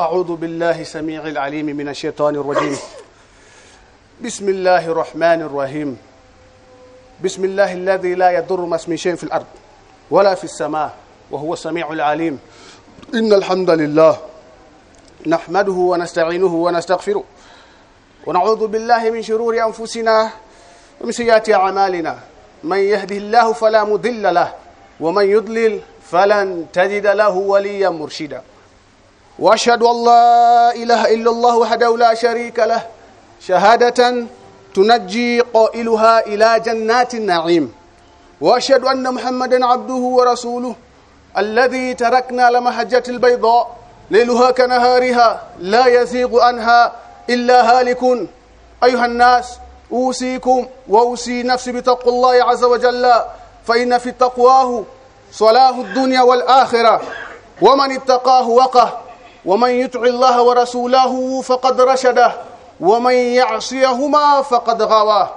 أعوذ بالله سميع العليم من الشيطان الرجيم. بسم الله الرحمن الرحيم. بسم الله الذي لا يضر ما اسم شيء في الأرض ولا في السماء وهو السميع العليم. إن الحمد لله نحمده ونستعينه ونستغفره ونعوذ بالله من شرور أنفسنا ومن سيئات أعمالنا. من يهده الله فلا مضل له ومن يضلل فلن تجد له وليا مرشدا. وأشهد أن لا إله إلا الله وحده لا شريك له. شهادة تنجي قائلها إلى جنات النعيم. وأشهد أن محمدا عبده ورسوله الذي تركنا لمحجة البيضاء ليلها كنهارها لا يزيغ عنها إلا هالك. أيها الناس أوصيكم وأوصي نفسي بتقوى الله عز وجل فإن في تقواه صلاح الدنيا والآخرة ومن اتقاه وقه. ومن يطع الله ورسوله فقد رشده ومن يعصيهما فقد غواه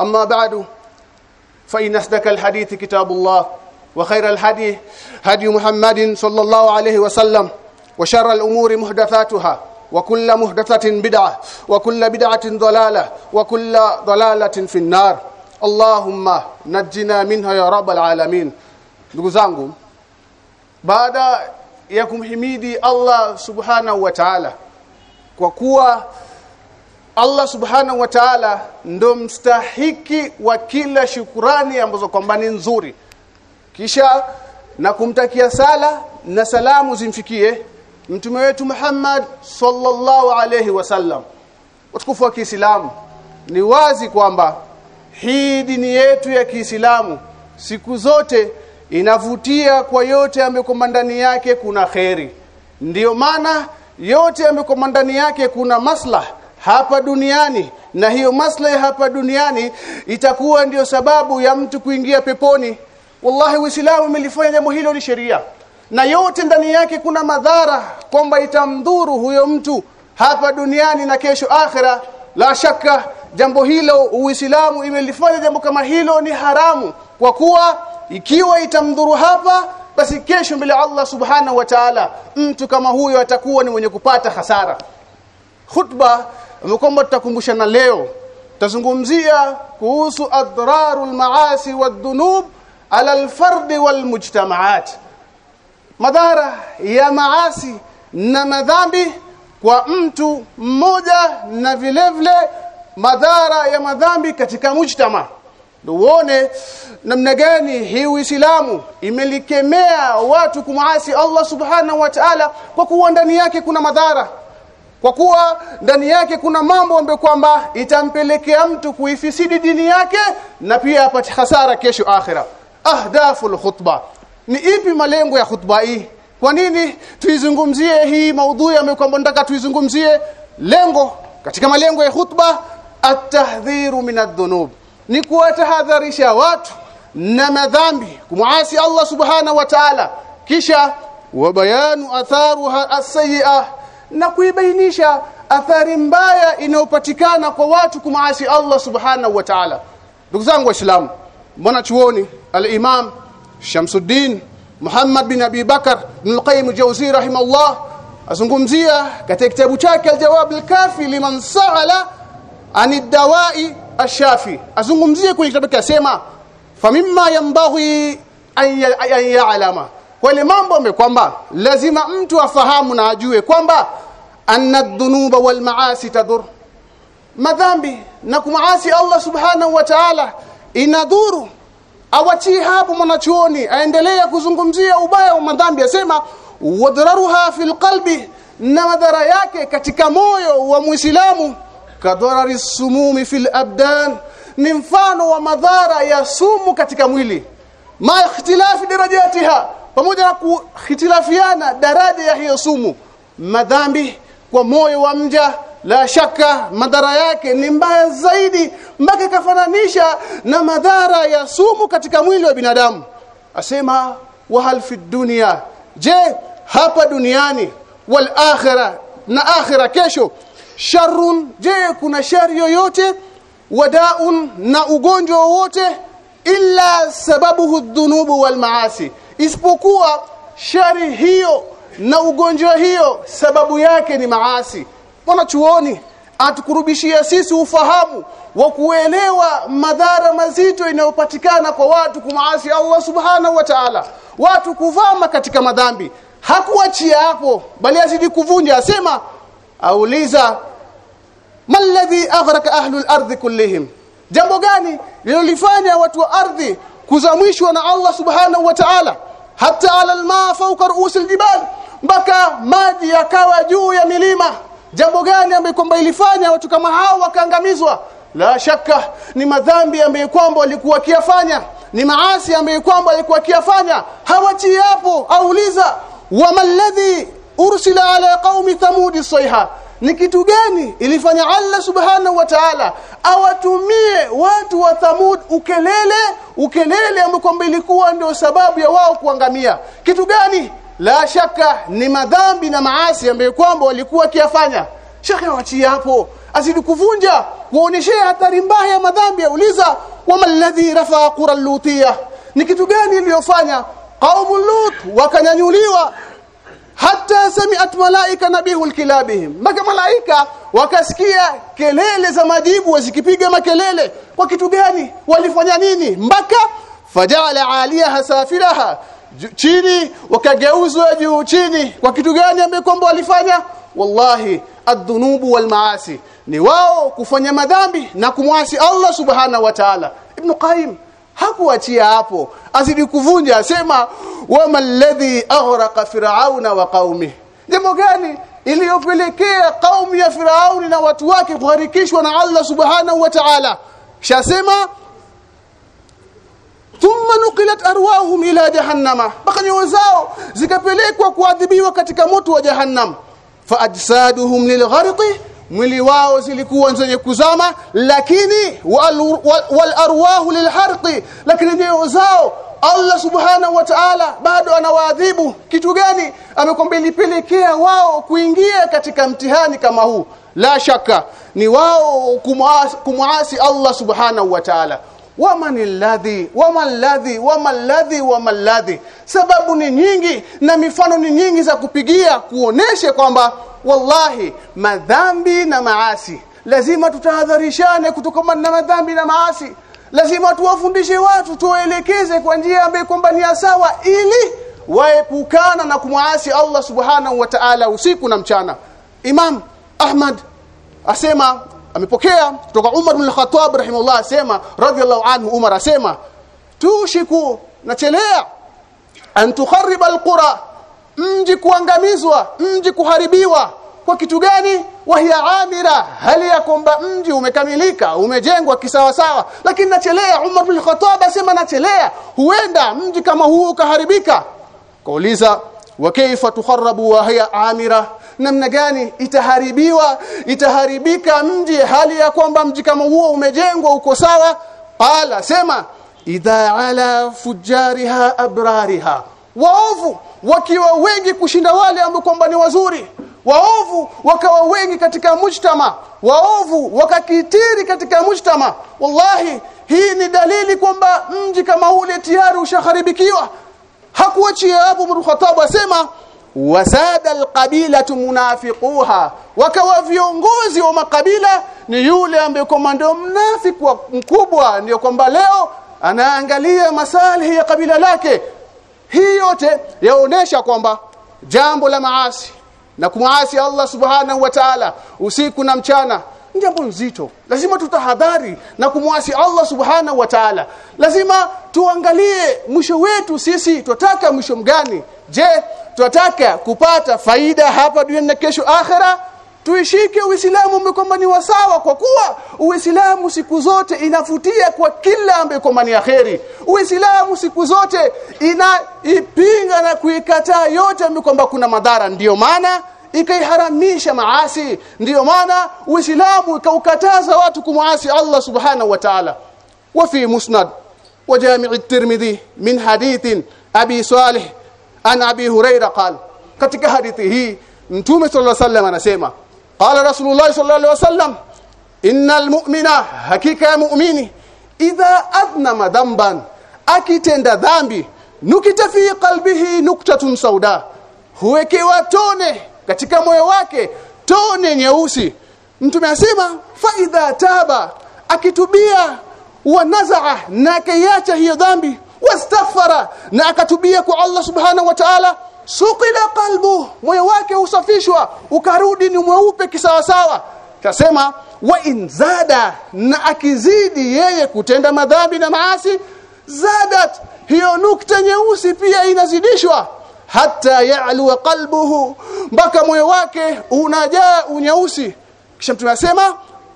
أما بعد فإن أصدق الحديث كتاب الله وخير الهدي هدي محمد صلى الله عليه وسلم وشر الأمور محدثاتها وكل محدثة بدعة وكل بدعة ضلالة وكل ضلالة في النار. اللهم نجنا منها يا رب العالمين. Ndugu baada ya kumhimidi Allah subhanahu wa ta'ala. Kwa kuwa Allah subhanahu wa ta'ala ndo mstahiki wa kila shukurani ambazo kwamba ni nzuri. Kisha na kumtakia sala na salamu zimfikie mtume wetu Muhammad sallallahu alayhi wasallam utukufu wa Kiislamu. Ni wazi kwamba hii dini yetu ya Kiislamu siku zote inavutia kwa yote ambayo ndani yake kuna kheri. Ndiyo maana yote ambayo ndani yake kuna maslah hapa duniani na hiyo maslahi hapa duniani itakuwa ndiyo sababu ya mtu kuingia peponi. Wallahi uislamu umelifanya jambo hilo ni sheria. Na yote ndani yake kuna madhara kwamba itamdhuru huyo mtu hapa duniani na kesho akhira la shaka jambo hilo uislamu imelifanya jambo kama hilo ni haramu kwa kuwa ikiwa itamdhuru hapa basi kesho mbele Allah subhanahu wa ta'ala mtu kama huyo atakuwa ni mwenye kupata hasara. Khutba mkomba tutakumbushana leo. Tazungumzia kuhusu adrarul maasi wadhunub ala alfard walmujtamaat madhara ya maasi na madhambi kwa mtu mmoja na vilevile vile madhara ya madhambi katika mujtama uone namna gani hii Uislamu imelikemea watu kumuasi Allah Subhanahu wa Ta'ala kwa kuwa ndani yake kuna madhara. Kwa kuwa ndani yake kuna mambo ambayo kwamba itampelekea mtu kuifisidi dini yake na pia apate hasara kesho akhira ahdaful khutba. Ni ipi malengo ya khutba hii? Kwa nini tuizungumzie hii maudhui ambayo kwamba nataka tuizungumzie? Lengo. Katika malengo ya khutba at-tahdhiru min adh-dhunub ni kuwatahadharisha watu na madhambi kumuasi Allah subhanahu wa ta'ala kisha wabayanu atharuha as-sayyi'ah na kuibainisha athari mbaya inayopatikana kwa watu kumuasi Allah subhanahu wa ta'ala. Ndugu zangu waislamu mwana chuoni al-imam Shamsuddin Muhammad bin Abi Bakar al-Qayyim Jawzi rahimahullah azungumzia katika kitabu chake al-Jawab al-Kafi liman sa'ala anid dawa'i ashafi azungumzie kwenye kitabu kasema famimma yambaghi an ya'lama. Kwa ile mambo kwamba lazima mtu afahamu na ajue kwamba anna dhunuba wal maasi tadur madhambi na kumaasi Allah subhanahu wa ta'ala inadhuru. Awachi hapo mwanachuoni aendelea kuzungumzia ubaya wa madhambi asema wadraruha fil qalbi na madhara yake katika moyo wa muislamu kadharari sumumi fil abdan ni mfano wa madhara ya sumu katika mwili. Ma ikhtilafi darajatiha pamoja na kuhitilafiana daraja ya hiyo sumu. Madhambi kwa moyo wa mja la shaka madhara yake ni mbaya zaidi mpaka kafananisha na madhara ya sumu katika mwili wa binadamu. Asema wahal fi dunya je hapa duniani wal akhirah na akhirah kesho sharrun je kuna shari yoyote? Wadaun na ugonjwa wowote? Illa sababuhu dhunubu wal maasi. Isipokuwa shari hiyo na ugonjwa hiyo sababu yake ni maasi. Wanachuoni atukurubishia sisi ufahamu wa kuelewa madhara mazito inayopatikana kwa watu kumaasi Allah subhanahu wa ta'ala. Watu kuvama katika madhambi. Hakuachia hapo bali azidi kuvunja. Asema auliza malladhi aghraka ahlu al-ardh kullihim? Jambo gani lilolifanya watu wa ardhi kuzamishwa na Allah subhanahu wa ta'ala? Hata ala alma fawqa ru'us aljibal mpaka maji yakawa juu ya milima. Jambo gani ambaye kwamba ilifanya watu kama hao wakaangamizwa? La shaka ni madhambi ambaye kwamba walikuwa kiafanya ni maasi ambaye kwamba walikuwa kiafanya hawachi hapo. Auliza wa alladhi ursila ala qaumi thamud sayha. Ni kitu gani ilifanya Allah subhanahu wa ta'ala awatumie watu wa Thamud ukelele ukelele ambao ilikuwa ndio sababu ya wao kuangamia. Kitu gani la shaka ni madhambi na maasi ambayo kwamba walikuwa kiafanya shekhe wachi hapo. Azidi kuvunja kuoneshea hatari mbaya ya madhambi auliza wama alladhi rafa qura lutia ni kitu gani iliyofanya? Qaumu lut wakanyanyuliwa hata sami'at malaika nabihul kilabihim. Maka malaika wakasikia kelele za majibu zikipiga makelele. Kwa kitu gani? Walifanya nini? Mpaka fajala aliyaha safilaha chini wakageuzwa juu chini. Kwa kitu gani amekomba walifanya? Wallahi adhunubu walmaasi. Ni wao kufanya madhambi na kumwasi Allah subhana wa ta'ala. Ibn qayyim hakuachia hapo. Azidi kuvunja asema wama alladhi aghraqa fir'auna wa qaumi jambo gani? Iliyopelekea kaumu ya Firauni na watu wake kuharikishwa na Allah subhanahu wa ta'ala. Shasema thumma nuqilat arwahum ila jahannama. Mpaka nyoyo zao zikapelekwa kuadhibiwa katika moto wa jahannam. Fa ajsaduhum lilgharqi mwili wao zilikuwa zenye kuzama lakini wal, arwahu lilharqi lakini nyoyo zao Allah subhanahu wa ta'ala bado anawaadhibu. Kitu gani? Amekwambia ilipelekea wao kuingia katika mtihani kama huu. La shaka ni wao kumuasi Allah subhanahu wa ta'ala. Waman alladhi waman alladhi waman alladhi waman alladhi. Sababu ni nyingi na mifano ni nyingi za kupigia kuoneshe kwamba wallahi madhambi na maasi. Lazima tutahadharishane kutokana na madhambi na maasi. Lazima tuwafundishe watu tuwaelekeze kwa njia ambayo kwamba ni sawa ili waepukana na kumwasi Allah subhanahu wa ta'ala usiku na mchana. Imam Ahmad asema amepokea kutoka Umar bin Khattab rahimahullah asema radiyallahu anhu Umar asema tushiku nachelea an tukhariba alqura mji kuangamizwa mji kuharibiwa. Kwa kitu gani? Wahia amira. Hali ya kwamba mji umekamilika umejengwa kisawa sawa lakini nachelea Umar bin Khattab asema nachelea. Huenda mji kama huu ukaharibika. Kauliza wa kaifa tukharabu wa hiya amira? Namna gani itaharibiwa itaharibika mji? Hali ya kwamba mji kama huo umejengwa uko sawa? Qala sema idha ala fujariha abrariha waovu wakiwa wengi kushinda wale ambao kwamba ni wazuri. Waovu wakawa wengi katika mujtama. Waovu wakakitiri katika mujtama. Wallahi hii ni dalili kwamba mji kama ule tayari ushaharibikiwa. Hakuachia Abu Murhatab asema wasada alqabilatu munafiquha. Wakawa viongozi wa makabila ni yule ambaye kwamba ndio mnafiki mkubwa ndio kwamba leo anaangalia masalihi ya kabila lake hii yote yaonesha kwamba jambo la maasi na kumwasi Allah subhanahu wa ta'ala usiku na mchana jambo nzito. Lazima tutahadhari na kumwasi Allah subhanahu wa ta'ala. Lazima tuangalie mwisho wetu sisi tutaka mwisho mgani? Je tutataka kupata faida hapa duniani na kesho akhera tuishike uislamu umekwamba ni wasawa kwa kuwa uislamu siku zote inafutia kwa kila ambaye kwamba ni aheri uislamu siku zote inaipinga na kuikataa yote ambaye kwamba kuna madhara ndiyo maana ikaiharamisha maasi ndiyo maana uislamu ikaukataza watu kumwasi Allah subhanahu wa ta'ala وفي مسند وجامع الترمذي من حديث أبي صالح عن أبي هريرة قال katika hadithi hii mtume sallallahu alaihi wasallam anasema qala rasulullah sallallahu alaihi wasallam innal mu'mina hakika ya mu'mini idha adnama dhanban akitenda dhambi nukita fi qalbihi nuktatun sauda huwekewa tone katika moyo wake tone nyeusi. Mtume asema fa idha taba akitubia wa nazaa na akaiacha hiyo dhambi wastaghfara na akatubia kwa Allah subhanahu wa ta'ala suqila qalbu moyo wake usafishwa ukarudi ni mweupe kisawasawa. Tasema wa inzada na akizidi yeye kutenda madhambi na maasi zadat hiyo nukta nyeusi pia inazidishwa. Hata ya'lu qalbuhu mpaka moyo wake unajaa unyeusi. Kisha mtume anasema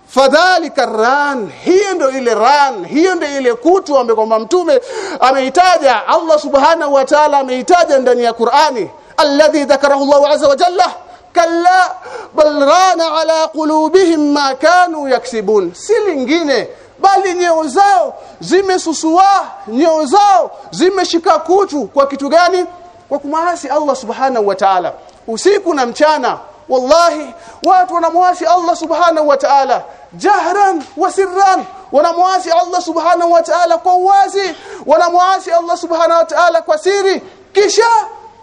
fadhalika ran hiyo ndio ile ran hiyo ndio ile kutu ambayo kwamba mtume ameitaja. Allah subhanahu wa ta'ala ameitaja ndani ya Qur'ani. Alladhi dhakarahu Allah azza wa jalla. Kalla bal ran ala qulubihim ma kanu yaksibun. Si lingine bali nyeo zao zimesusua nyeo zao zimeshika kutu. Kwa kitu gani? Kwa kumasi Allah subhanahu wa ta'ala. Usiku na mchana wallahi watu wanamwasi Allah subhanahu wa ta'ala. Jahran wa sirran. Wanamwasi Allah subhanahu wa ta'ala kwa uwazi. Wanamwasi Allah subhanahu wa ta'ala kwa siri. Kisha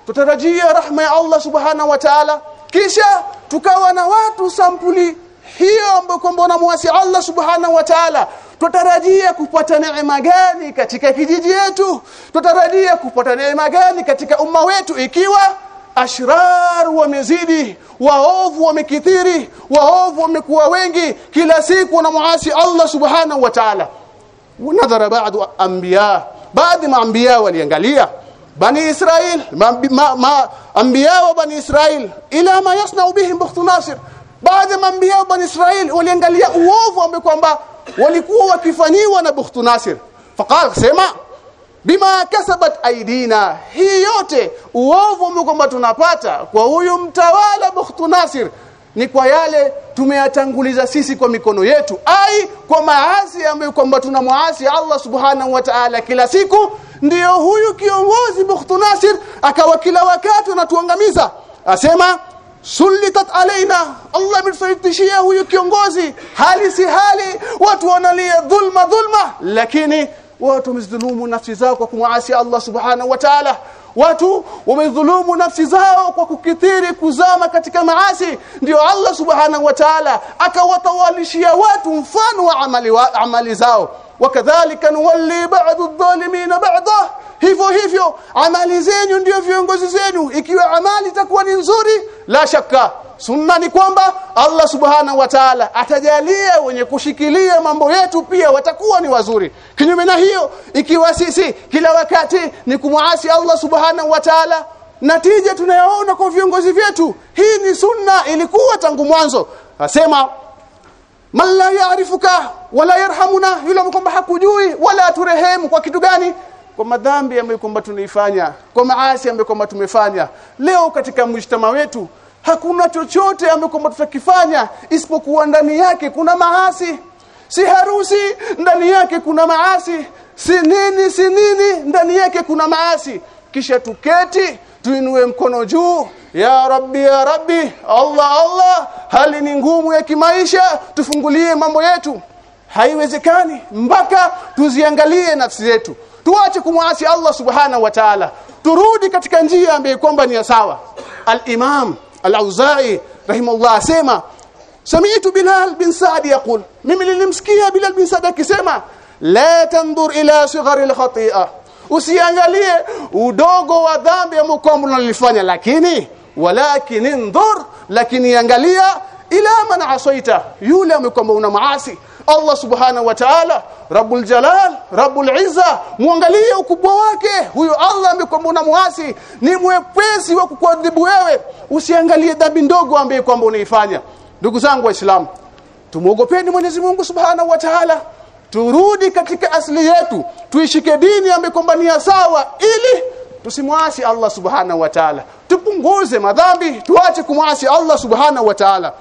tutarajia rahma ya Allah subhanahu wa ta'ala. Kisha tukawa na watu sampuli hiyo ambayo kwamba wanamwasi Allah subhanahu wa ta'ala. Tutarajia kupata neema gani katika kijiji yetu? Tutarajia kupata neema gani katika umma wetu ikiwa ashrar wamezidi waovu wamekithiri waovu wamekuwa wengi kila siku wanamuasi Allah subhanahu wa ta'ala. Wanadhara baadhi anbiya. Baadhi maanbiya waliangalia. Bani israil ma, anbiya wa bani israil ila ma yasnau bihim bukhtu baadhi maanbiya bani israil waliangalia uovu ambao kwamba walikuwa wakifanyiwa na bukhtu faqala sema bima kasabat aidina. Hii yote uovu kwamba tunapata kwa huyu mtawala bukhtu nasir. Ni kwa yale tumeyatanguliza sisi kwa mikono yetu. Ai kwa maasi ambayo kwamba tunamwasi Allah subhanahu wa ta'ala kila siku ndiyo huyu kiongozi bukhtu nasir akawa kila wakati anatuangamiza. Asema sulitat alaina Allah ametufanyishia huyu kiongozi. Hali si hali watu wanalia dhulma dhulma. Lakini watu wamezidhulumu nafsi zao kwa kumwasi Allah subhanahu wa ta'ala. Watu wamedhulumu nafsi zao kwa kukithiri kuzama katika maasi. Ndio Allah subhanahu wa ta'ala akawatawalishia watu mfano wa amali, wa, amali zao wakadhalika nuwalli ba'd adh-dhalimin ba'dah hivyo hivyo amali zenu ndio viongozi zenu. Ikiwa amali itakuwa ni nzuri la shaka sunna ni kwamba Allah subhanahu wa ta'ala atajalia wenye kushikilia mambo yetu pia watakuwa ni wazuri. Kinyume na hiyo ikiwa sisi kila wakati ni kumwasi Allah subhanahu wa ta'ala natija tunayoona kwa viongozi vyetu hii ni sunna ilikuwa tangu mwanzo. Asema man la yaarifuka wala yarhamuna yule kwamba hakujui wala turehemu kwa kitu gani? Kwa madhambi ambayo kwamba tunaifanya kwa maasi ambayo kwamba tumefanya. Leo katika mshtama wetu hakuna chochote ambacho kwamba tutakifanya isipokuwa ndani yake kuna maasi. Si harusi ndani yake kuna maasi. Si nini si nini ndani yake kuna maasi. Kisha tuketi tuinue mkono juu. Ya rabbi ya rabbi Allah Allah hali ni ngumu ya kimaisha tufungulie mambo yetu. Haiwezekani mpaka tuziangalie nafsi zetu. Tuache kumwasi Allah subhanahu wa ta'ala. Turudi katika njia ambayo kwamba ni sawa. Al-imam al-auza'i rahimahullah asema sami'tu bilal bin sa'd yaqul. Mimi nilimsikia bilal bin sa'd akisema la tandur ila sighari al-khati'a usiangalie udogo wa dhambi ambayo kwamba unalifanya lakini walakin ndhur lakini angalia ila man asaita yule amekwamba una maasi. Allah subhanahu wa ta'ala Rabbul Jalal Rabbul Izza muangalie ukubwa wake. Huyo Allah amekwamba una muasi ni mwepesi wa kukuadhibu wewe. Usiangalie dhambi ndogo ambaye kwamba unaifanya. Ndugu zangu waislamu tumuogopeni Mwenyezi Mungu subhanahu wa ta'ala turudi katika asili yetu tuishike dini ambayo kwamba ni sawa ili tusimwasi Allah subhanahu wa ta'ala tupunguze madhambi tuache kumwasi Allah subhanahu wa ta'ala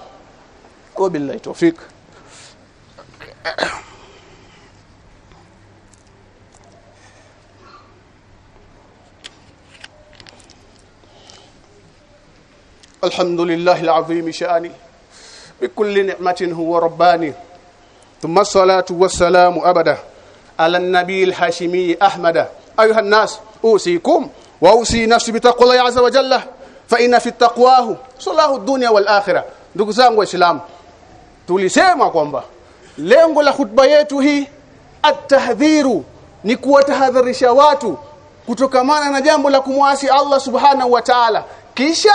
wabillahi tawfik الحمد لله العظيم شاني بكل نعمة هو رباني ثم الصلاة والسلام أبدا على النبي الحاشمي أحمد أيها الناس أوصيكم وأوصي نفسي بتقوى الله عز وجل fa inna fi taqwahu salahu dunya wal akhirah ndugu zangu waislamu tulisema kwamba lengo la khutba yetu hii at-tahdhiru ni kuwatahadharisha watu kutokamana na jambo la kumwasi Allah subhanahu wa ta'ala kisha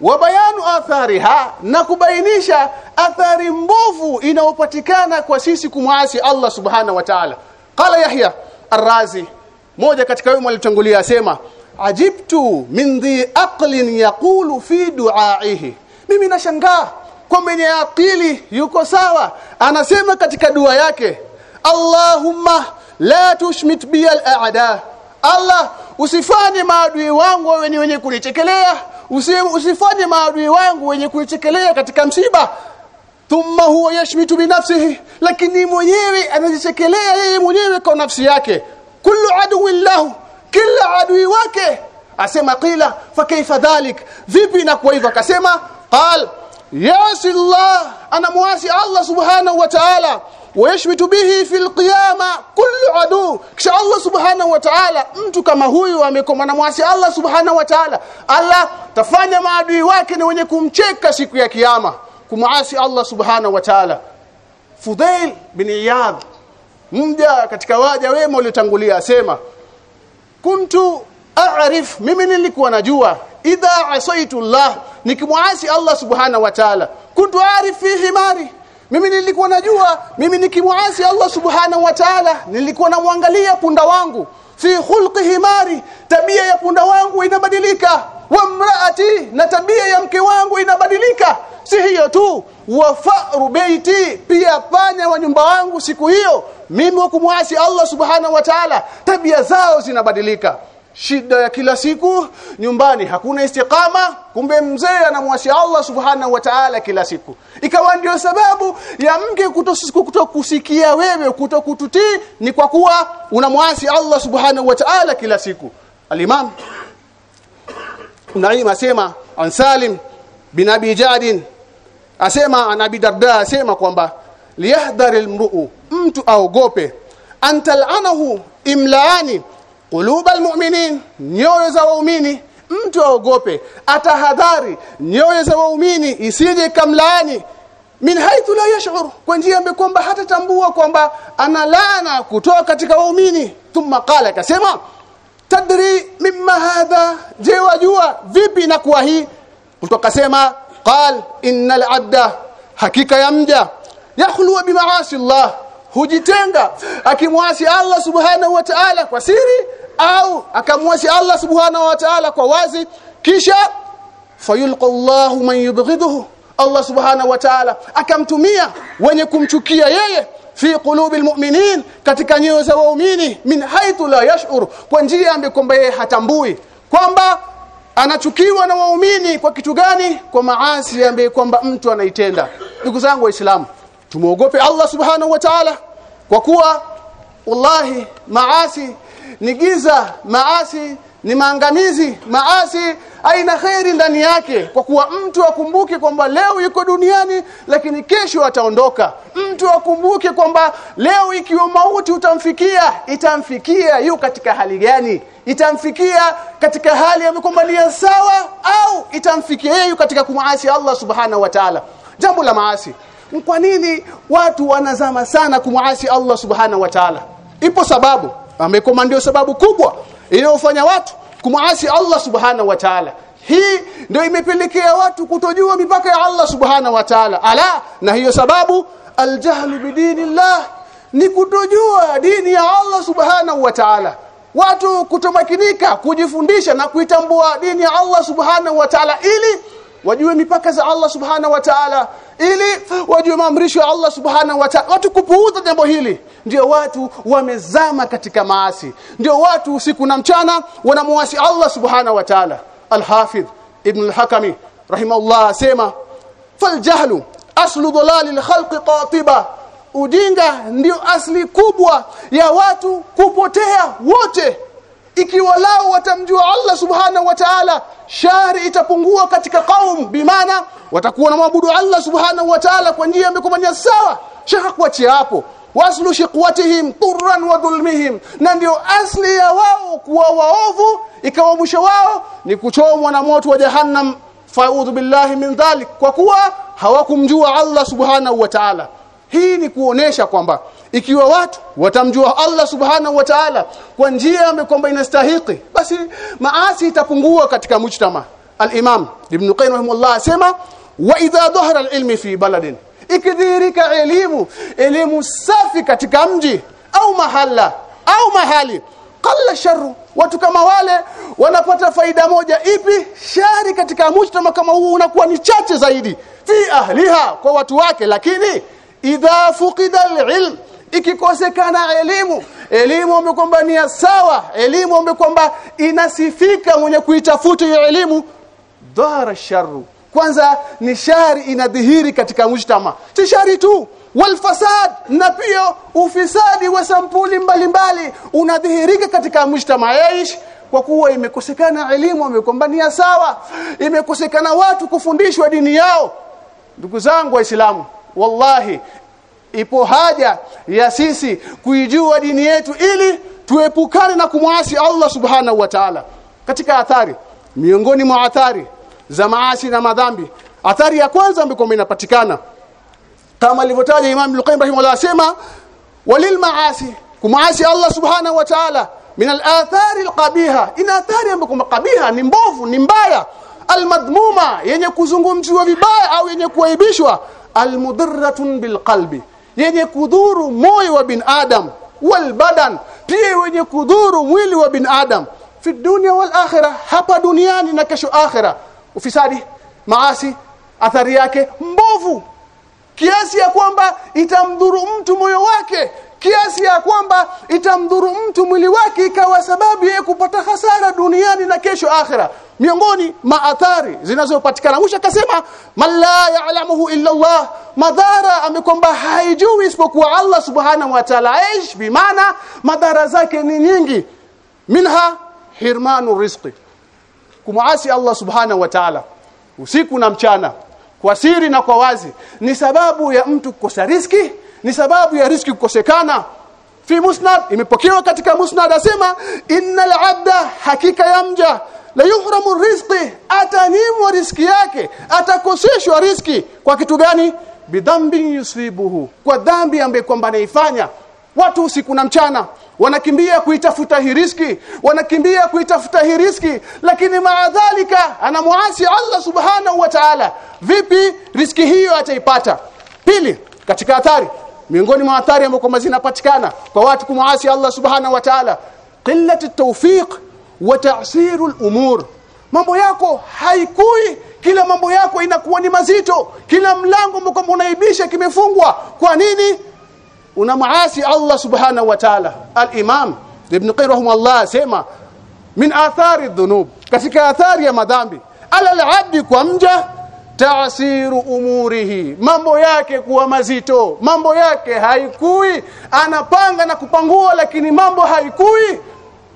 wabayanu athariha na kubainisha athari mbovu inayopatikana kwa sisi kumwasi Allah subhana wa ta'ala. Qala yahya arrazi moja katika wao walitangulia asema ajibtu min dhi aqlin yaqulu fi du'aihi. Mimi nashangaa kwa mwenye akili yuko sawa anasema katika dua yake Allahumma la tushmit bi al-a'da. Allah usifanye maadui wangu ni wenye kunichekelea usifanye maadui wangu wenye kuichekelea katika msiba. Thumma huwa yashmitu binafsihi lakini mwenyewe anajichekelea yeye mwenyewe kwa nafsi yake. Kullu aduwin lahu kila adui wake. Asema qila fa kaifa dhalik? Vipi inakuwa hivyo? Akasema qal yasi Allah anamwasi Allah subhanahu wa ta'ala wayashmitu bihi fil qiyama kullu adu. Kisha Allah subhanahu wa ta'ala mtu kama huyu amekoma na mwasi Allah subhanahu wa ta'ala Allah tafanya maadui wake ni wenye kumcheka siku ya kiyama kumuasi Allah subhanahu wa ta'ala. Fudail bin Iyad mja katika waja wema waliotangulia asema kuntu a'rif mimi nilikuwa najua idha asaitu Allah nikimwasi Allah subhanahu wa ta'ala kuntu a'rif fi himari mimi nilikuwa najua mimi nikimwasi Allah subhanahu wa ta'ala. Nilikuwa namwangalia punda wangu. Fi khulqi himari tabia ya punda wangu inabadilika. Wa mraati na tabia ya mke wangu inabadilika. Si hiyo tu wa faru baiti pia panya wa nyumba wangu siku hiyo. Mimi wa kumwasi Allah subhanahu wa ta'ala tabia zao zinabadilika shida ya kila siku nyumbani hakuna istiqama kumbe mzee anamwasi Allah subhanahu wa ta'ala kila siku. Ikawa ndio sababu ya mke kutokusikia wewe kutokututii ni kwa kuwa unamwasi Allah subhanahu wa ta'ala kila siku. Al-imam Naim asema an Salim bin Abi Jadin asema an Abi Darda asema kwamba liyahdharil mru'u mtu aogope. Antal'anahu imlaani quluba almu'minin nyoyo za waumini. Mtu aogope atahadhari nyoyo za waumini isije kamlaani min haithu la yash'ur kwa njia ambayo kwamba hatatambua kwamba analana kutoka katika waumini. Thumma qala akasema tadri mimma hadha. Je wajua vipi na kwa hii? Kutoka sema qal innal abda hakika ya mja. Yakhlu bi maasi Allah hujitenga akimwasi Allah subhanahu wa ta'ala kwa siri au akamwasi Allah subhanahu wa ta'ala kwa wazi kisha fayulqa Allah man yubghiduhu. Allah subhanahu wa ta'ala akamtumia wenye kumchukia yeye fi qulubi almu'minin katika nyoyo za waumini min haythu la yash'ur kwa njia ambayo kwamba yeye hatambui kwamba anachukiwa na waumini kwa kitu gani? Kwa maasi ambayo kwamba mtu anaitenda. Ndugu zangu waislamu tumuogope Allah subhanahu wa ta'ala kwa kuwa wallahi maasi ni giza maasi ni maangamizi maasi aina khairi ndani yake kwa kuwa mtu akumbuke kwamba leo yuko duniani lakini kesho ataondoka. Mtu akumbuke kwamba leo ikiwa mauti utamfikia itamfikia yu katika hali gani? Itamfikia katika hali kwamba sawa au itamfikia yeye katika kumaasi Allah subhanahu wa ta'ala? Jambo la maasi. Kwa nini watu wanazama sana kumaasi Allah subhanahu wa ta'ala? Ipo sababu amekoma ndio sababu kubwa inayofanya watu kumwasi Allah subhanahu wa ta'ala. Hii ndio imepelekea watu kutojua mipaka ya Allah subhanahu wa ta'ala. Ala na hiyo sababu aljahlu bidinillah ni kutojua dini ya Allah subhanahu wa ta'ala. Watu kutomakinika kujifundisha na kuitambua dini ya Allah subhanahu wa ta'ala ili wajue mipaka za Allah subhanahu wa ta'ala. Ili wajue maamrisho ya Allah subhanahu wa ta'ala. Watu kupuuza jambo hili. Ndio watu wamezama katika maasi. Ndio watu usiku na mchana wanamuasi Allah subhanahu wa ta'ala. al-Hafidh Ibn al-Hakami rahimahullah asema faljahlu aslu dhalalil khalqi qatiba. Ujinga ndio asli kubwa ya watu kupotea wote ikiwa lao watamjua Allah subhanahu wa ta'ala shari itapungua katika kaum bimaana watakuwa na maabudu Allah subhanahu wa ta'ala kwa njia ambayo sawa. Shaka kuachia hapo. Waslu shiqwatihim turran wa dhulmihim. Na ndio asli ya wao kuwa waovu. Ikawa mwisho wao ni kuchomwa na moto wa jahannam. Faudhu billahi min dhalik. Kwa kuwa hawakumjua Allah subhanahu wa ta'ala. Hii ni kuonesha kwamba ikiwa watu watamjua Allah subhanahu wa ta'ala kwa njia ambayo kwamba inastahiki basi maasi itapungua katika mujtama. Al-imam ibn qayyim rahimahullah asema wa idha dhahara al-ilmi fi baladin. Ikidhirika elimu elimu safi katika mji au mahala au mahali qalla sharru watu kama wale wanapata faida moja ipi? Shari katika mujtama kama huu unakuwa ni chache zaidi fi ahliha kwa watu wake lakini idha fuqida alilm ikikosekana elimu elimu ambayo kwamba ni sawa elimu ambayo kwamba inasifika mwenye kuitafuta hiyo elimu. Dhara sharru. Kwanza ni shari inadhihiri katika mujtama. Si shari tu walfasad na pia ufisadi wa sampuli mbalimbali unadhihirika katika mjtama yaish kwa kuwa imekosekana elimu amekombania sawa. Imekosekana watu kufundishwa dini yao. Ndugu zangu waislamu wallahi ipo haja ya sisi kuijua dini yetu ili tuepukane na kumwasi Allah subhanahu wa ta'ala. Katika athari miongoni mwa athari za maasi na madhambi athari ya kwanza ambayo inapatikana kama alivyotaja Imam Al-Qayyim rahimahullah asema walil maasi kumwasi Allah subhanahu wa ta'ala min al-athari al-qabiha. Ina athari ambayo qabiha ni mbovu ni mbaya. Almadmuma yenye kuzungumziwa vibaya au yenye kuaibishwa almudirratun bilqalbi yenye kudhuru moyo wa bin adam wal badan pia yenye kudhuru mwili wa bin adam fi dunya wal akhirah hapa duniani na kesho akhirah. Ufisadi maasi athari yake mbovu. Kiasi ya kwamba itamdhuru mtu moyo wake kiasi ya kwamba itamdhuru mtu mwili wake ikawa sababu ya kupata hasara duniani na kesho akhira miongoni maathari zinazopatikana mwisho akasema man la ya'lamuhu illa Allah. Madhara amekwamba haijui isipokuwa Allah subhanahu wa ta'ala. Aish bimaana madhara zake ni nyingi. Minha hirmanu rizqi. Kumuasi Allah subhanahu wa ta'ala. Usiku na mchana. Kwa siri na kwa wazi. Ni sababu ya mtu kukosa riski ni sababu ya riski kukosekana. Fi musnad imepokewa katika musnad asema innal abda hakika ya mja. La yuhramu rizqi atanimwa riski yake. Atakoseshwa riski kwa kitu gani? Bidhambi yusibuhu. Kwa dhambi ambaye kwamba anaifanya. Watu usiku na mchana wanakimbia kuitafuta hii riski wanakimbia kuitafuta hii riski lakini maadhalika anamuasi Allah subhanahu wa ta'ala. Vipi riski hiyo ataipata? Pili katika athari miongoni mwa athari ambazo zinapatikana kwa watu kumuasi Allah subhanahu wa ta'ala qillat at-tawfiq wa ta'sir al-umur. Mambo yako haikui kila mambo yako inakuwa ni mazito kila mlango ambao unaibisha kimefungwa. Kwa nini? Unamaasi Allah subhanahu wa ta'ala. Al-imam ibn qayyim Allah sema min athari dhunub katika athari ya madhambi. Ala al-abdi kwa mja taasiru umurihi. Mambo yake kuwa mazito. Mambo yake haikui. Anapanga na kupangua lakini mambo haikui.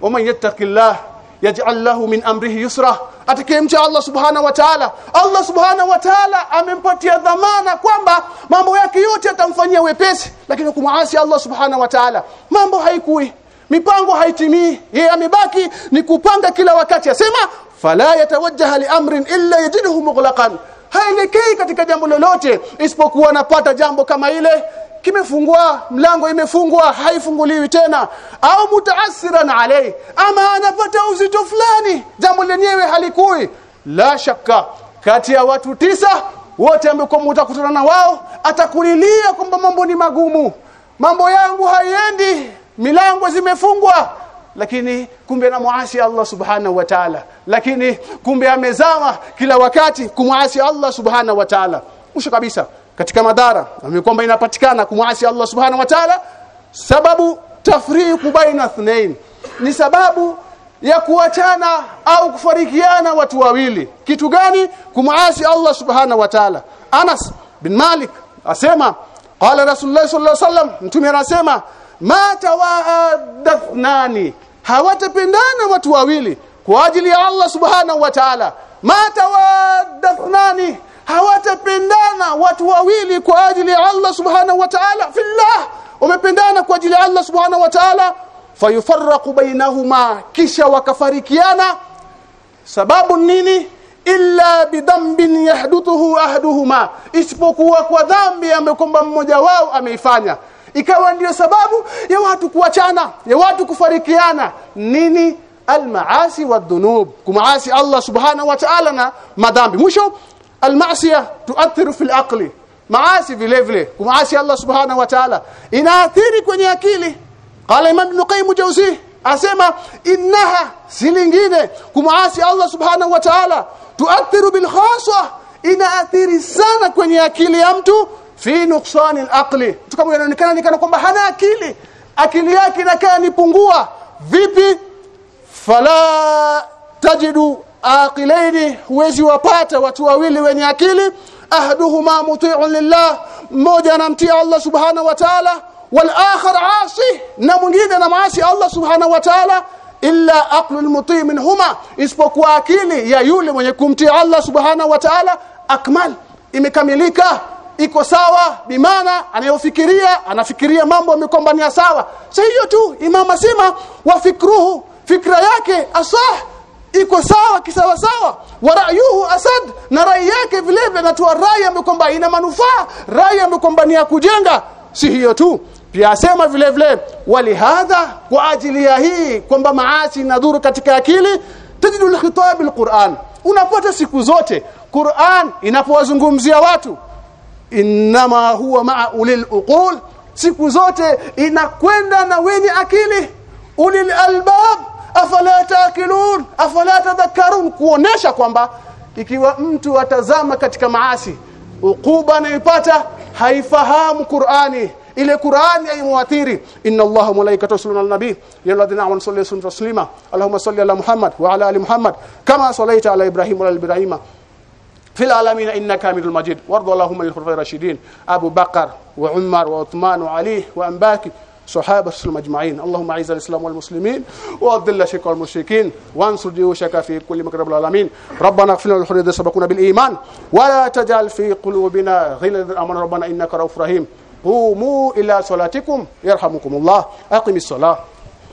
Waman yattaqillah yaj'al lahu min amrihi yusra. Atakayemcha Allah subhanahu wa ta'ala. Allah subhanahu wa ta'ala amempatia dhamana kwamba mambo yake yote atamfanyia wepesi lakini kumuasi Allah subhanahu wa ta'ala. Mambo haikui. Mipango haitimii. Yeye amebaki ni kupanga kila wakati. Asema fala yatawajjaha li amrin illa yajiduhu mughlaqan haelekei katika jambo lolote isipokuwa anapata jambo kama ile. Kimefungwa mlango imefungwa haifunguliwi tena. Au mutaasiran alai ama anapata uzito fulani jambo lenyewe halikui. La shakka kati ya watu tisa wote ambao mtakutana na wao atakulilia kwamba mambo ni magumu. Mambo yangu haiendi milango zimefungwa lakini kumbe na muasi Allah subhanahu wa ta'ala. Lakini kumbe amezawa kila wakati kumwasi Allah subhanahu wa ta'ala. Mwisho kabisa katika madhara amekwamba kwamba inapatikana kumwasi Allah subhanahu wa ta'ala sababu tafriqu baina thnain ni sababu ya kuachana au kufarikiana watu wawili. Kitu gani? Kumwasi Allah subhanahu wa ta'ala. Anas bin Malik asema qala Rasulullah sallallahu alaihi wasallam mtume anasema ma tawadathnani hawatapendana watu wawili kwa ajili ya Allah subhanahu wa ta'ala. Mata tawadathnani hawatapendana watu wawili kwa ajili ya Allah subhanahu wa ta'ala. Fillah. Wamependana kwa ajili ya Allah subhanahu wa ta'ala. Fayufarraqu bainahuma. Kisha wakafarikiana. Sababu nini? Illa bidambin yahduthuhu ahduhuma. Isipokuwa kwa dhambi ambayo mmoja wao ameifanya ikawa ndiyo sababu ya watu kuachana ya watu kufarikiana. Nini? Almaasi wadhunub kumaasi Allah subhanahu wa ta'ala na madhambi. Mwisho almaasiya tuathiru fil aqli. Maasi vile vile. Kumaasi Allah subhanahu wa ta'ala. Inaathiri kwenye akili. Qala imam ibn qayyim jawzi asema innaha si lingine. Kumaasi Allah subhanahu wa ta'ala tuathiru bil khaswa. Inaathiri sana kwenye akili ya mtu fi nuqsani al-aqli. Mtu kama inaonekana ni kwamba hana akili. Akili yake inakaa nipungua vipi? Fala tajidu aqilaini huwezi wapata watu wawili wenye akili. Ahaduhuma muti'un lillah mmoja anamtii Allah subhanahu wa ta'ala wal akhar asi na mwingine na maasi Allah subhanahu wa ta'ala illa aqlu almuti minhuma isipokuwa akili ya yule mwenye kumtii Allah subhanahu wa ta'ala akmal imekamilika iko sawa bimaana anayofikiria anafikiria mambo amekombania sawa. Si hiyo tu imam asema wa fikruhu fikra yake asah iko sawa kisawa sawa wa ra'yuhu asad na rai yake vile vile anatoa rai ambayo ina manufaa rai ambayo ni kujenga. Si hiyo tu pia asema vile vile walihadha kwa ajili ya hii kwamba maasi inadhuru katika akili tajidul khitab alquran unapata siku zote Qur'an inapowazungumzia watu inma huwa ma'a ulil uqul. Siku zote inakwenda na wenye akili. Ulil albab afala taakilun afala tadhakkarun. Kuonesha kwamba ikiwa mtu atazama katika maasi ukuba anaipata haifahamu Qur'ani. Ile Qur'ani haimuathiri inna Allaha malaikatahu yusalluna ala nabi ya alladhina amanu sallu taslima. Allahumma salli ala Muhammad wa ala ali Muhammad. Kama sallaita ala Ibrahim wa ala Ibrahim في العالمين إنك حميد مجيد. وارض اللهم عن الخلفاء الراشدين أبو بكر وعمر وعثمان وعلي وأنباك صحابة السلام أجمعين اللهم أعز الإسلام والمسلمين وأذل الشرك والمشركين وانصر جيوشك في كل مكان رب العالمين. ربنا اغفر لنا الحرية سبقنا بالإيمان. ولا تجعل في قلوبنا غلا الأمن ربنا إنك رؤوف رحيم. قوموا إلى صلاتكم يرحمكم الله. أقم الصلاة.